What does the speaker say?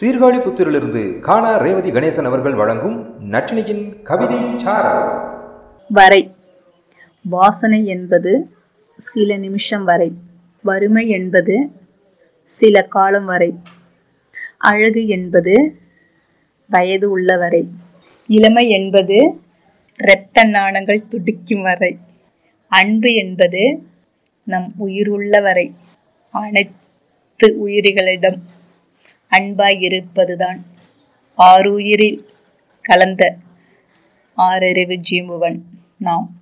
சீர்காழி புத்திரிலிருந்து காணா ரேவதி கணேசன் அவர்கள் வழங்கும் நட்டினியின் கவிதை வரை. வாசனை என்பது சில நிமிஷம் வரை. வறுமை என்பது சில காலம் வரை. அழகு என்பது வயது உள்ளவரை இளமை என்பது இரத்த நாணங்கள் துடிக்கும் வரை. அன்பு என்பது நம் உயிர் உள்ளவரை அனைத்து உயிரிகளிடம் அன்பாய் இருப்பதுதான் ஆறுயிரில் கலந்த ஆறறிவு ஜீமுவன். நாம்